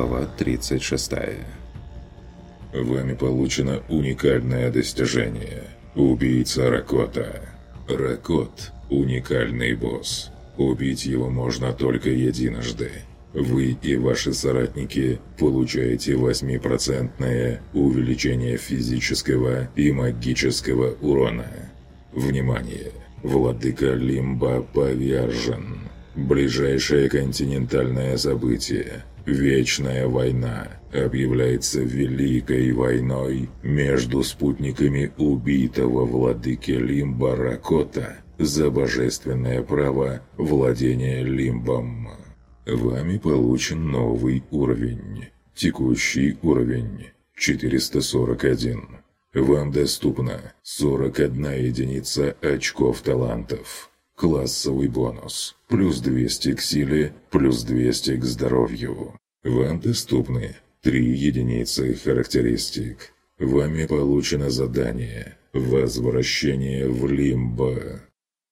Глава 36 Вами получено уникальное достижение. Убийца Ракота. Ракот – уникальный босс. Убить его можно только единожды. Вы и ваши соратники получаете 8% увеличение физического и магического урона. Внимание! Владыка Лимба повержен. Ближайшее континентальное событие – Вечная война объявляется Великой войной между спутниками убитого владыки Лимба Ракота за божественное право владения Лимбом. Вами получен новый уровень. Текущий уровень 441. Вам доступно 41 единица очков талантов. Классовый бонус. Плюс 200 к силе, плюс 200 к здоровью. Вам доступны 3 единицы характеристик. Вами получено задание «Возвращение в Лимбо».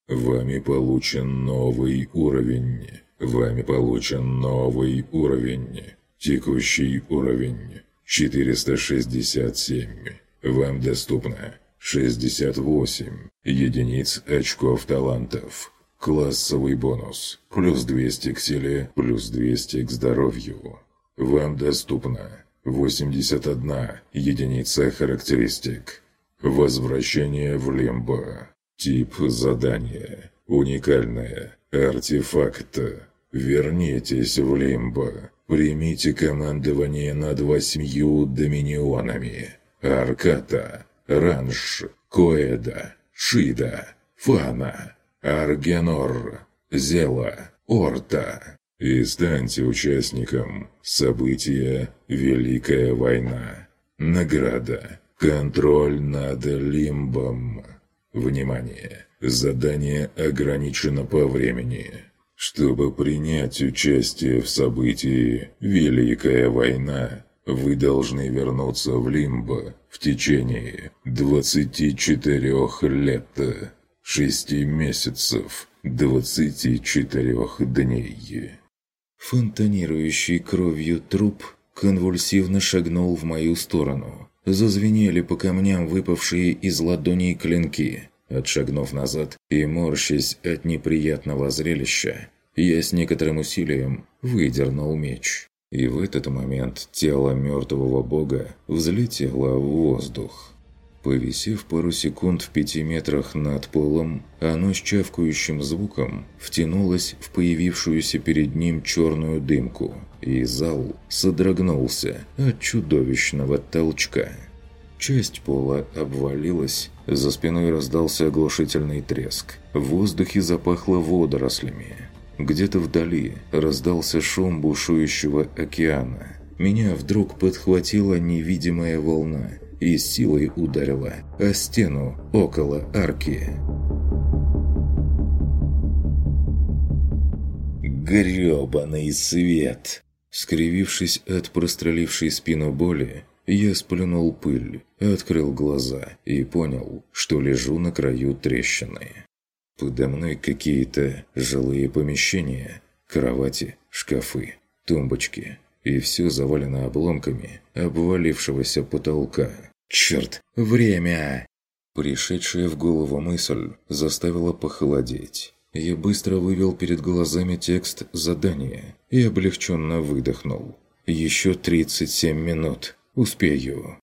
Вами получен новый уровень. Вами получен новый уровень. Текущий уровень 467. Вам доступно 68 единиц очков талантов. Классовый бонус. Плюс 200 к силе, плюс 200 к здоровью. Вам доступно 81 единица характеристик. Возвращение в Лимбо. Тип задания. Уникальное. Артефакт. Вернитесь в Лимбо. Примите командование над восьмью доминионами. Арката. Ранж, Коэда, Шида, Фана, Аргенор, Зела, Орта. И станьте участником события «Великая война». Награда. Контроль над Лимбом. Внимание! Задание ограничено по времени. Чтобы принять участие в событии «Великая война», вы должны вернуться в Лимбо в течение 24 лет, 6 месяцев, 24 дней. Фонтанирующий кровью труп конвульсивно шагнул в мою сторону. Зазвенели по камням выпавшие из ладоней клинки. Отшагнув назад и морщась от неприятного зрелища, я с некоторым усилием выдернул меч. И в этот момент тело мертвого бога взлетело в воздух. Повисев пару секунд в пяти метрах над полом, оно с чавкающим звуком втянулось в появившуюся перед ним черную дымку, и зал содрогнулся от чудовищного толчка. Часть пола обвалилась, за спиной раздался оглушительный треск. В воздухе запахло водорослями. Где-то вдали раздался шум бушующего океана. Меня вдруг подхватила невидимая волна и силой ударила о стену около арки. Грёбаный свет! Скривившись от прострелившей спину боли, я сплюнул пыль, открыл глаза и понял, что лежу на краю трещины. Подо мной какие-то жилые помещения, кровати, шкафы, тумбочки. И все завалено обломками обвалившегося потолка. Черт, время! Пришедшая в голову мысль заставила похолодеть. Я быстро вывел перед глазами текст задания и облегченно выдохнул. Еще 37 минут. Успею.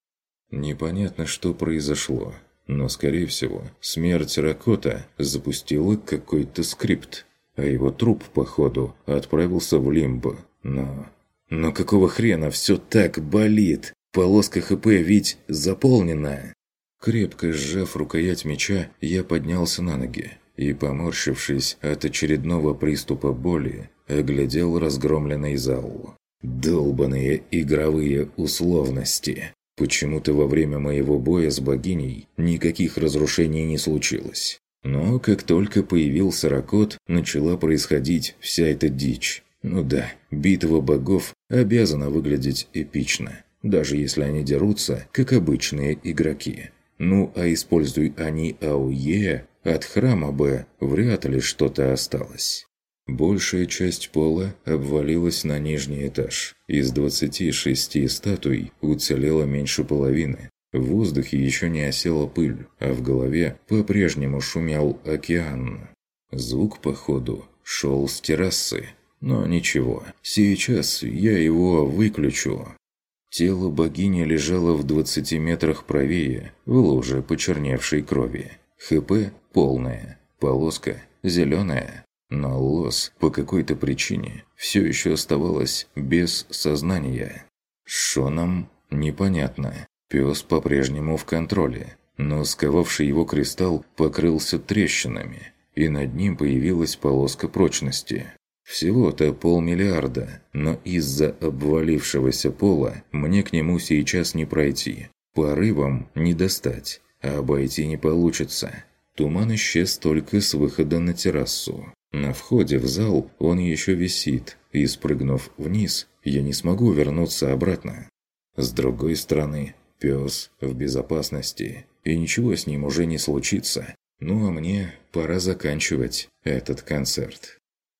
Непонятно, что произошло. Но, скорее всего, смерть Ракота запустила какой-то скрипт, а его труп, походу, отправился в лимбо. Но... Но какого хрена все так болит? Полоска ХП ведь заполнена. Крепко сжав рукоять меча, я поднялся на ноги и, поморщившись от очередного приступа боли, оглядел разгромленный зал. Долбаные игровые условности. Почему-то во время моего боя с богиней никаких разрушений не случилось. Но как только появился Ракот, начала происходить вся эта дичь. Ну да, битва богов обязана выглядеть эпично, даже если они дерутся, как обычные игроки. Ну а используй они АОЕ, от храма бы вряд ли что-то осталось. Большая часть пола обвалилась на нижний этаж. Из 26 статуй уцелело меньше половины. В воздухе еще не осела пыль, а в голове по-прежнему шумел океан. Звук, походу, шел с террасы. Но ничего, сейчас я его выключу. Тело богини лежало в 20 метрах правее, в луже почерневшей крови. ХП полная, полоска зеленая. Но Лос по какой-то причине все еще оставалась без сознания. Шоном непонятно. Пес по-прежнему в контроле, но сковавший его кристалл покрылся трещинами, и над ним появилась полоска прочности. Всего-то полмиллиарда, но из-за обвалившегося пола мне к нему сейчас не пройти. Порывом не достать, а обойти не получится. Туман исчез только с выхода на террасу. На входе в зал он еще висит, и спрыгнув вниз, я не смогу вернуться обратно. С другой стороны, пес в безопасности, и ничего с ним уже не случится. Ну а мне пора заканчивать этот концерт.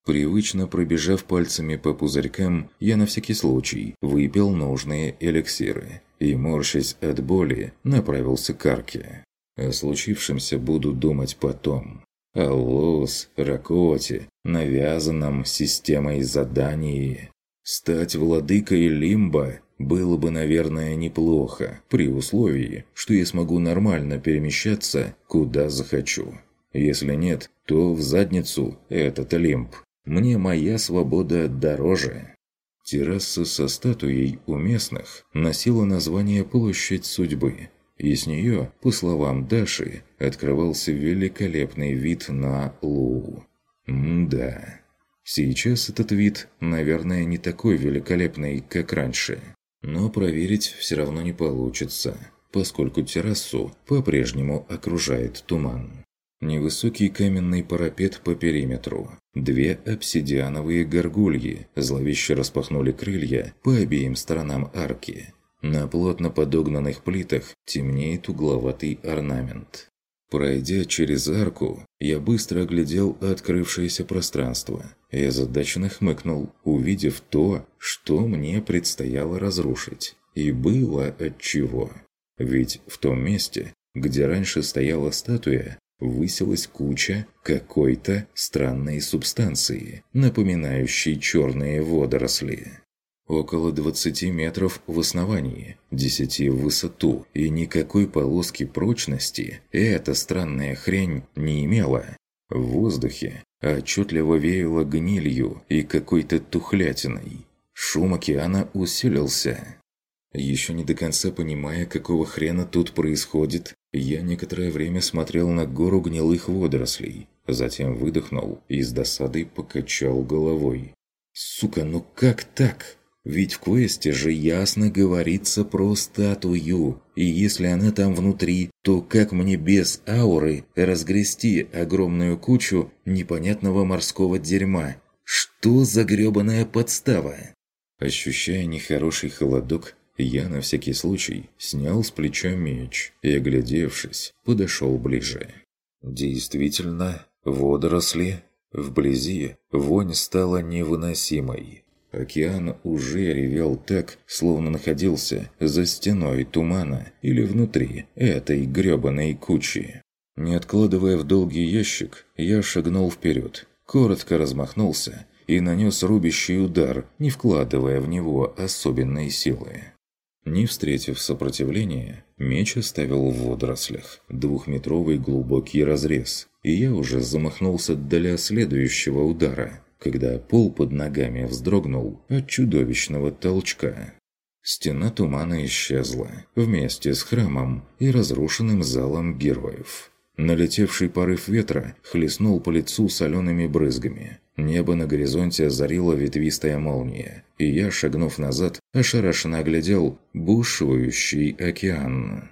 Привычно пробежав пальцами по пузырькам, я на всякий случай выпил нужные эликсиры и, морщась от боли, направился к арке. О случившемся буду думать потом о лос, ракоте, навязанном системой задании. Стать владыкой Лимба было бы, наверное, неплохо, при условии, что я смогу нормально перемещаться, куда захочу. Если нет, то в задницу этот Лимб. Мне моя свобода дороже. Терраса со статуей у местных носила название «Площадь судьбы», и с нее, по словам Даши, открывался великолепный вид на Лу. М-да. Сейчас этот вид, наверное, не такой великолепный, как раньше. Но проверить все равно не получится, поскольку террасу по-прежнему окружает туман. Невысокий каменный парапет по периметру. Две обсидиановые горгульи зловеще распахнули крылья по обеим сторонам арки. На плотно подогнанных плитах темнеет угловатый орнамент. Пройдя через арку, я быстро оглядел открывшееся пространство и озадаченно хмыкнул, увидев то, что мне предстояло разрушить. И было отчего. Ведь в том месте, где раньше стояла статуя, высилась куча какой-то странной субстанции, напоминающей черные водоросли. Около 20 метров в основании, 10 в высоту, и никакой полоски прочности эта странная хрень не имела. В воздухе отчетливо веяло гнилью и какой-то тухлятиной. Шум океана усилился. Еще не до конца понимая, какого хрена тут происходит, я некоторое время смотрел на гору гнилых водорослей, затем выдохнул и с досадой покачал головой. «Сука, ну как так?» Ведь в квесте же ясно говорится про статую, и если она там внутри, то как мне без ауры разгрести огромную кучу непонятного морского дерьма? Что за грёбаная подстава? Ощущая нехороший холодок, я на всякий случай снял с плеча меч и, оглядевшись, подошел ближе. Действительно, водоросли. Вблизи вонь стала невыносимой. Океан уже ревел так, словно находился за стеной тумана или внутри этой грёбаной кучи. Не откладывая в долгий ящик, я шагнул вперед, коротко размахнулся и нанес рубящий удар, не вкладывая в него особенной силы. Не встретив сопротивления, меч оставил в водорослях двухметровый глубокий разрез, и я уже замахнулся для следующего удара – когда пол под ногами вздрогнул от чудовищного толчка. Стена тумана исчезла вместе с храмом и разрушенным залом героев. Налетевший порыв ветра хлестнул по лицу солеными брызгами. Небо на горизонте озарила ветвистая молния, и я, шагнув назад, ошарашенно оглядел бушующий океан.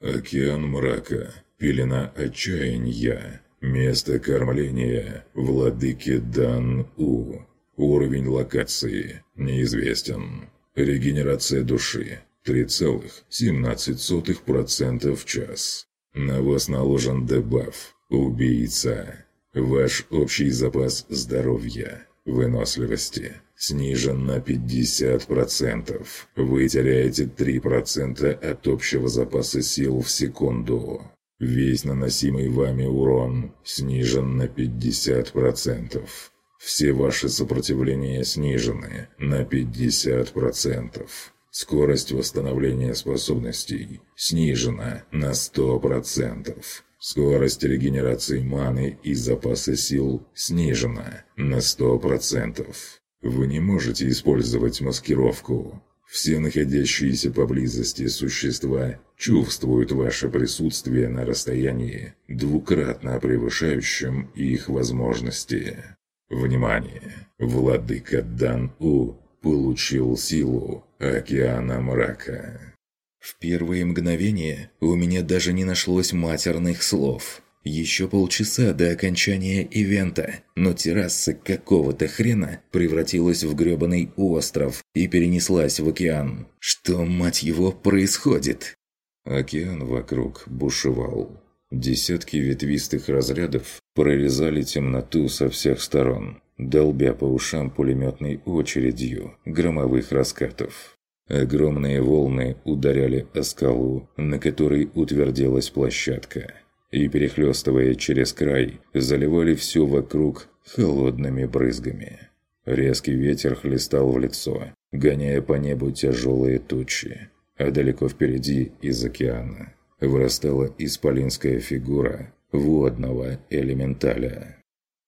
«Океан мрака, пелена отчаяния, Место кормления – владыки Дан-У. Уровень локации неизвестен. Регенерация души – 3,17% в час. На вас наложен дебаф «Убийца». Ваш общий запас здоровья, выносливости снижен на 50%. Вы теряете 3% от общего запаса сил в секунду. Весь наносимый вами урон снижен на 50%. Все ваши сопротивления снижены на 50%. Скорость восстановления способностей снижена на 100%. Скорость регенерации маны и запаса сил снижена на 100%. Вы не можете использовать маскировку. Все находящиеся поблизости существа чувствуют ваше присутствие на расстоянии, двукратно превышающем их возможности. Внимание! Владыка Дан-У получил силу океана мрака. В первые мгновения у меня даже не нашлось матерных слов. Еще полчаса до окончания ивента, но терраса какого-то хрена превратилась в грёбаный остров и перенеслась в океан. Что, мать его, происходит? Океан вокруг бушевал. Десятки ветвистых разрядов прорезали темноту со всех сторон, долбя по ушам пулеметной очередью громовых раскатов. Огромные волны ударяли о скалу, на которой утвердилась площадка, и, перехлестывая через край, заливали все вокруг холодными брызгами. Резкий ветер хлестал в лицо, гоняя по небу тяжелые тучи, а далеко впереди из океана вырастала исполинская фигура водного элементаля.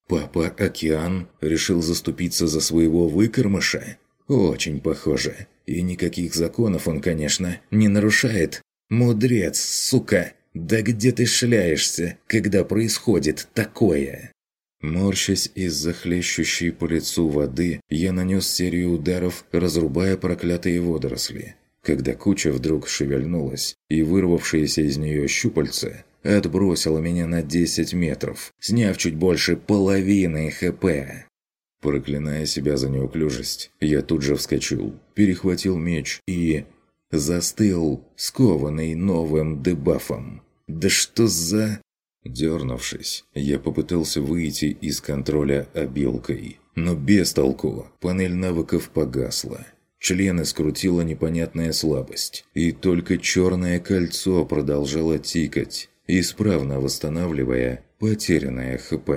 «Папа Океан решил заступиться за своего выкормыша? Очень похоже. И никаких законов он, конечно, не нарушает. Мудрец, сука! Да где ты шляешься, когда происходит такое?» Морщась из-за хлещущей по лицу воды, я нанес серию ударов, разрубая проклятые водоросли. Когда куча вдруг шевельнулась, и вырвавшиеся из нее щупальца отбросило меня на 10 метров, сняв чуть больше половины ХП. Проклиная себя за неуклюжесть, я тут же вскочил, перехватил меч и... Застыл, скованный новым дебафом. «Да что за...» Дернувшись, я попытался выйти из контроля обилкой, но без толку. Панель навыков погасла. Члены скрутила непонятная слабость, и только черное кольцо продолжало тикать, исправно восстанавливая потерянное ХП.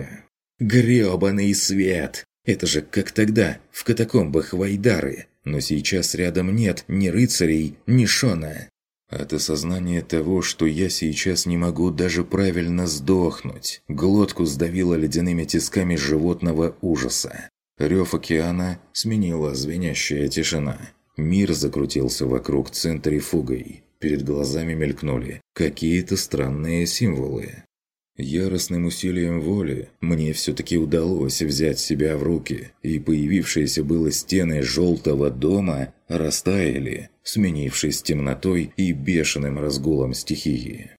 «Грёбаный свет! Это же как тогда, в катакомбах Вайдары. Но сейчас рядом нет ни рыцарей, ни Шона. От осознания того, что я сейчас не могу даже правильно сдохнуть, глотку сдавило ледяными тисками животного ужаса. Рев океана сменила звенящая тишина. Мир закрутился вокруг центрифугой. Перед глазами мелькнули какие-то странные символы. Яростным усилием воли мне все-таки удалось взять себя в руки, и появившиеся было стены желтого дома растаяли, сменившись темнотой и бешеным разгулом стихии.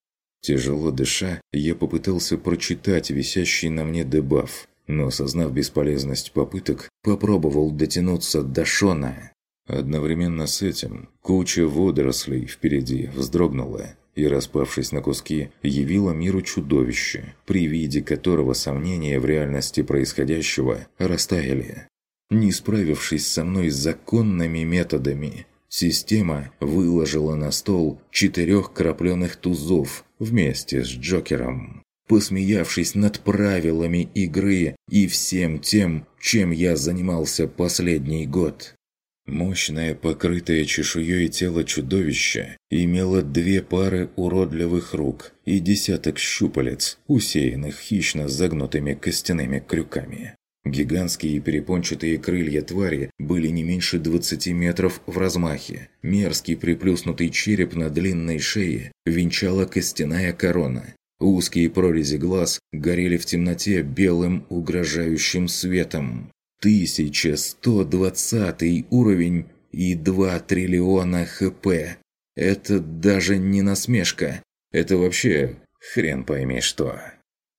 Тяжело дыша, я попытался прочитать висящий на мне дебаф, но, осознав бесполезность попыток, попробовал дотянуться до Шона. Одновременно с этим куча водорослей впереди вздрогнула и, распавшись на куски, явила миру чудовище, при виде которого сомнения в реальности происходящего растаяли. Не справившись со мной законными методами, система выложила на стол четырех крапленых тузов вместе с Джокером. Посмеявшись над правилами игры и всем тем, чем я занимался последний год – Мощное, покрытое чешуей тело чудовища имело две пары уродливых рук и десяток щупалец, усеянных хищно загнутыми костяными крюками. Гигантские перепончатые крылья твари были не меньше 20 метров в размахе. Мерзкий приплюснутый череп на длинной шее венчала костяная корона. Узкие прорези глаз горели в темноте белым угрожающим светом. 1120 уровень и 2 триллиона хп. Это даже не насмешка. Это вообще хрен пойми что.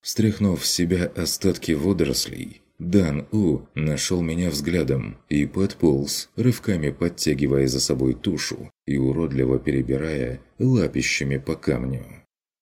Стряхнув в себя остатки водорослей, Дан У нашел меня взглядом и подполз, рывками подтягивая за собой тушу и уродливо перебирая лапищами по камню.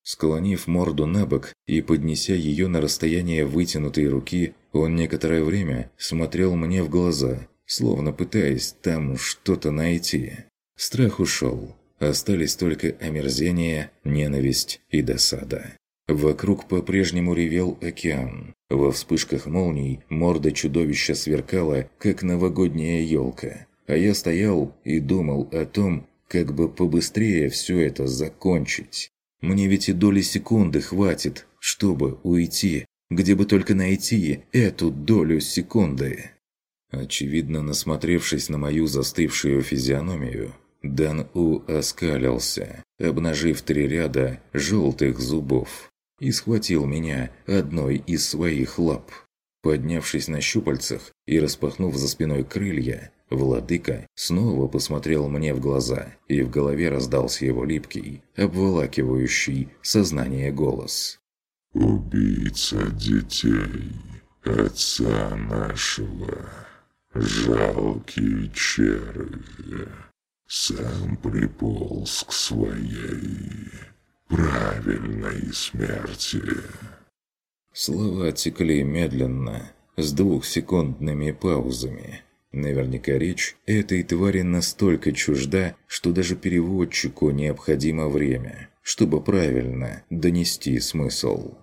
Склонив морду на бок и поднеся ее на расстояние вытянутой руки, он некоторое время смотрел мне в глаза, словно пытаясь там что-то найти. Страх ушел. Остались только омерзение, ненависть и досада. Вокруг по-прежнему ревел океан. Во вспышках молний морда чудовища сверкала, как новогодняя елка. А я стоял и думал о том, как бы побыстрее все это закончить. Мне ведь и доли секунды хватит, чтобы уйти, где бы только найти эту долю секунды. Очевидно, насмотревшись на мою застывшую физиономию, Дан У оскалился, обнажив три ряда желтых зубов, и схватил меня одной из своих лап. Поднявшись на щупальцах и распахнув за спиной крылья, Владыка снова посмотрел мне в глаза, и в голове раздался его липкий, обволакивающий сознание голос. «Убийца детей, отца нашего, жалкий червь, сам приполз к своей правильной смерти». Слова текли медленно, с двухсекундными паузами. Наверняка речь этой твари настолько чужда, что даже переводчику необходимо время, чтобы правильно донести смысл.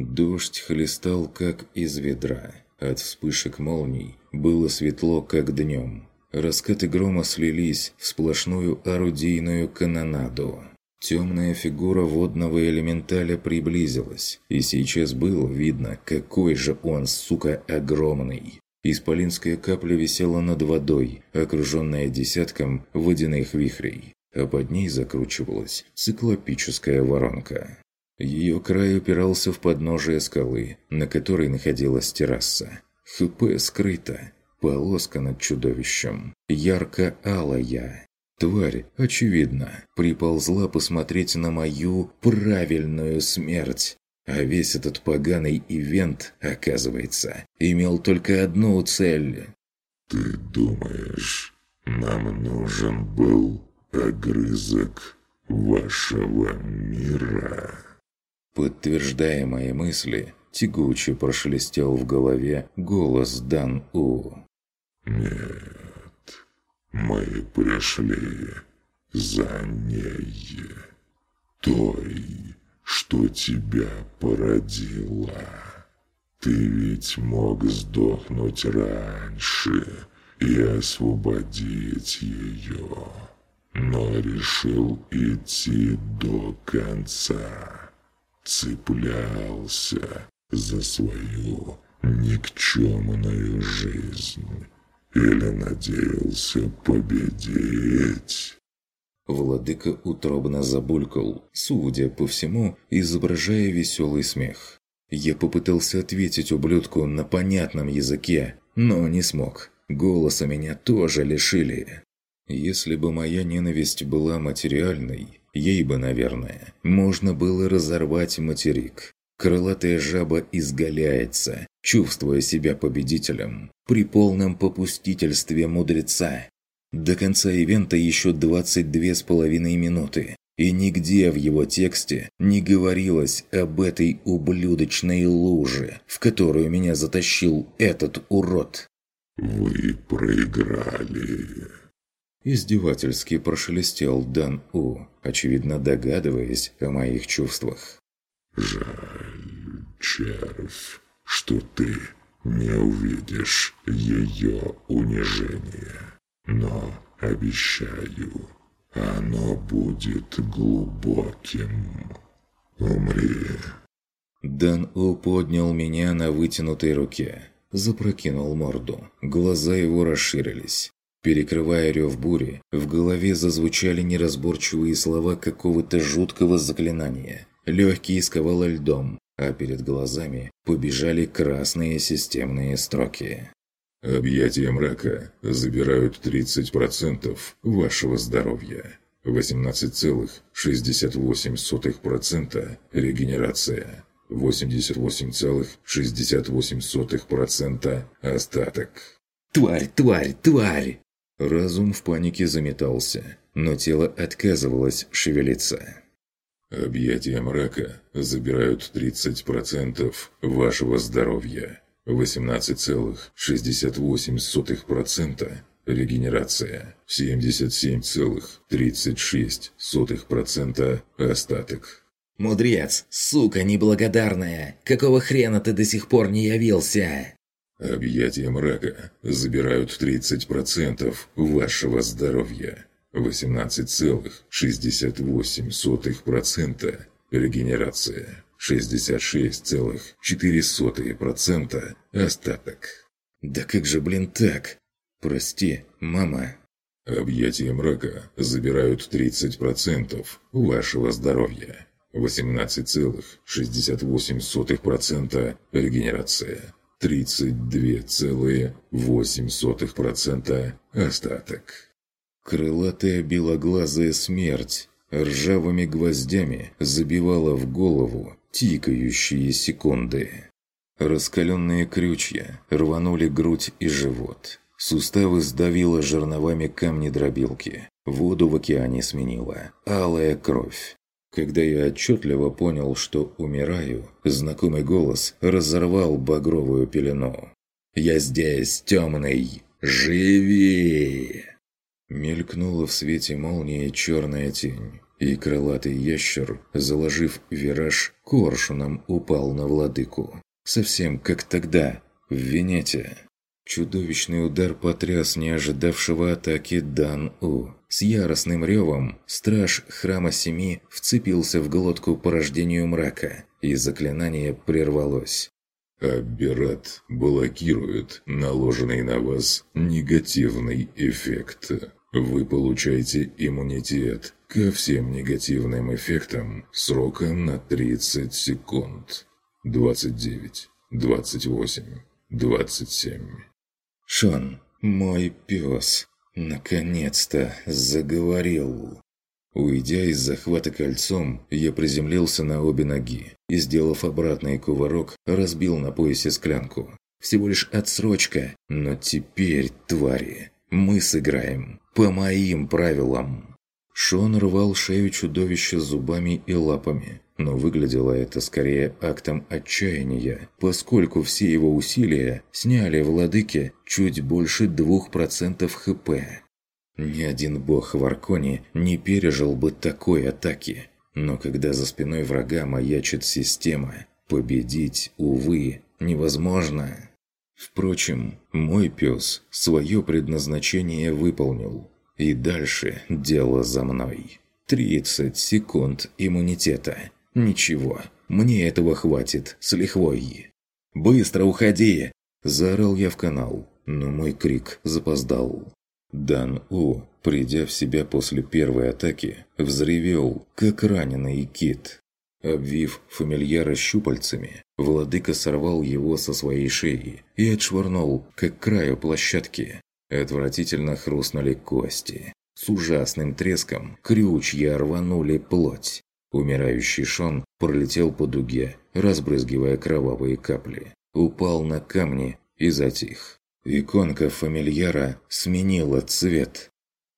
Дождь хлестал, как из ведра. От вспышек молний было светло, как днем. Раскаты грома слились в сплошную орудийную канонаду. Темная фигура водного элементаля приблизилась, и сейчас было видно, какой же он, сука, огромный. Исполинская капля висела над водой, окруженная десятком водяных вихрей, а под ней закручивалась циклопическая воронка. Ее край упирался в подножие скалы, на которой находилась терраса. ХП скрыта, полоска над чудовищем, ярко-алая. Тварь, очевидно, приползла посмотреть на мою правильную смерть. А весь этот поганый ивент, оказывается, имел только одну цель. «Ты думаешь, нам нужен был огрызок вашего мира?» Подтверждая мои мысли, тягуче прошелестел в голове голос Дан-У. «Нет, мы пришли за ней, той, что тебя породила. Ты ведь мог сдохнуть раньше и освободить ее, но решил идти до конца. Цеплялся за свою никчемную жизнь или надеялся победить. Владыка утробно забулькал, судя по всему, изображая веселый смех. Я попытался ответить ублюдку на понятном языке, но не смог. Голоса меня тоже лишили. Если бы моя ненависть была материальной, ей бы, наверное, можно было разорвать материк. Крылатая жаба изгаляется, чувствуя себя победителем, при полном попустительстве мудреца. До конца ивента еще 22 с половиной минуты, и нигде в его тексте не говорилось об этой ублюдочной луже, в которую меня затащил этот урод. «Вы проиграли», Издевательски прошелестел Дан У, очевидно догадываясь о моих чувствах. «Жаль, червь, что ты не увидишь ее унижения. Но обещаю, оно будет глубоким. Умри. Дан О поднял меня на вытянутой руке, запрокинул морду. Глаза его расширились. Перекрывая рев бури, в голове зазвучали неразборчивые слова какого-то жуткого заклинания. Легкие сковало льдом, а перед глазами побежали красные системные строки. Объятия мрака забирают 30% вашего здоровья. 18,68% регенерация. 88,68% остаток. «Тварь, тварь, тварь!» Разум в панике заметался, но тело отказывалось шевелиться. Объятия мрака забирают 30% вашего здоровья. 18,68% регенерация. 77,36% остаток. «Мудрец, сука неблагодарная! Какого хрена ты до сих пор не явился?» Объятия мрака забирают 30% вашего здоровья. 18,68% регенерация. 66,4% остаток. «Да как же, блин, так? Прости, мама». Объятия мрака забирают 30% вашего здоровья. 18,68% регенерация. 32,8% остаток. Крылатая белоглазая смерть ржавыми гвоздями забивала в голову тикающие секунды. Раскаленные крючья рванули грудь и живот. Суставы сдавило жерновами камни-дробилки. Воду в океане сменила. Алая кровь. Когда я отчетливо понял, что умираю, знакомый голос разорвал багровую пелену. «Я здесь, темный! Живи!» Мелькнула в свете молнии черная тень, и крылатый ящер, заложив вираж, коршуном упал на владыку. Совсем как тогда, в Венете. Чудовищный удар потряс неожидавшего атаки Дан-У. С яростным ревом страж Храма Семи вцепился в глотку порождению мрака, и заклинание прервалось. Аберат блокирует наложенный на вас негативный эффект. Вы получаете иммунитет ко всем негативным эффектам сроком на 30 секунд. 29, 28, 27. Шон, мой пес, наконец-то заговорил. Уйдя из захвата кольцом, я приземлился на обе ноги и, сделав обратный кувырок, разбил на поясе склянку. Всего лишь отсрочка, но теперь, твари, мы сыграем по моим правилам. Шон рвал шею чудовища зубами и лапами, но выглядело это скорее актом отчаяния, поскольку все его усилия сняли владыке чуть больше двух процентов ХП. Ни один бог в Арконе не пережил бы такой атаки. Но когда за спиной врага маячит система, победить, увы, невозможно. Впрочем, мой пес свое предназначение выполнил. И дальше дело за мной. 30 секунд иммунитета. Ничего, мне этого хватит с лихвой. «Быстро уходи!» – заорал я в канал, но мой крик запоздал. Дан У, придя в себя после первой атаки, взревел, как раненый кит. Обвив фамильяра щупальцами, владыка сорвал его со своей шеи и отшвырнул, к краю площадки. Отвратительно хрустнули кости. С ужасным треском крючья рванули плоть. Умирающий Шон пролетел по дуге, разбрызгивая кровавые капли. Упал на камни и затих. Иконка фамильяра сменила цвет.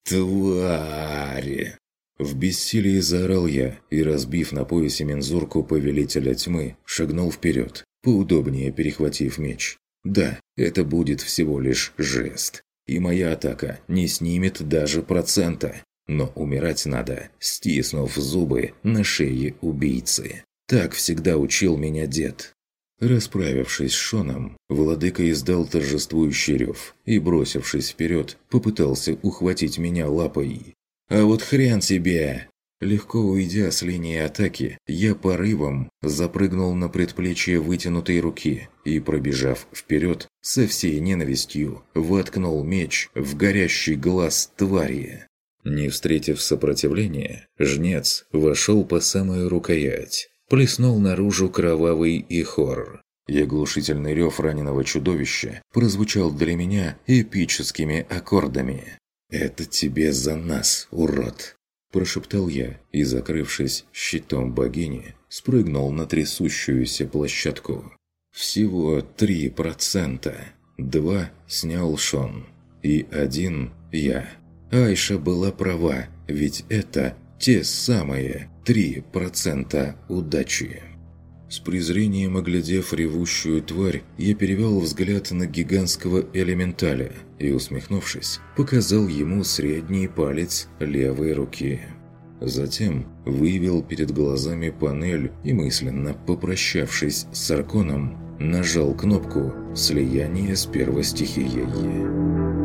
«Твари!» В бессилии заорал я и, разбив на поясе мензурку Повелителя Тьмы, шагнул вперед, поудобнее перехватив меч. Да, это будет всего лишь жест, и моя атака не снимет даже процента. Но умирать надо, стиснув зубы на шее убийцы. Так всегда учил меня дед. Расправившись с Шоном, владыка издал торжествующий рев и, бросившись вперед, попытался ухватить меня лапой. «А вот хрен тебе!» Легко уйдя с линии атаки, я порывом запрыгнул на предплечье вытянутой руки и, пробежав вперед, со всей ненавистью воткнул меч в горящий глаз твари. Не встретив сопротивления, жнец вошел по самую рукоять, плеснул наружу кровавый ихор. И оглушительный рев раненого чудовища прозвучал для меня эпическими аккордами. «Это тебе за нас, урод!» Прошептал я и, закрывшись щитом богини, спрыгнул на трясущуюся площадку. Всего три процента. Два снял Шон. И один я. Айша была права, ведь это Те самые 3% удачи. С презрением оглядев ревущую тварь, я перевел взгляд на гигантского элементаля и, усмехнувшись, показал ему средний палец левой руки. Затем вывел перед глазами панель и мысленно, попрощавшись с Арконом, нажал кнопку слияния с первостихией.